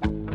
Bye.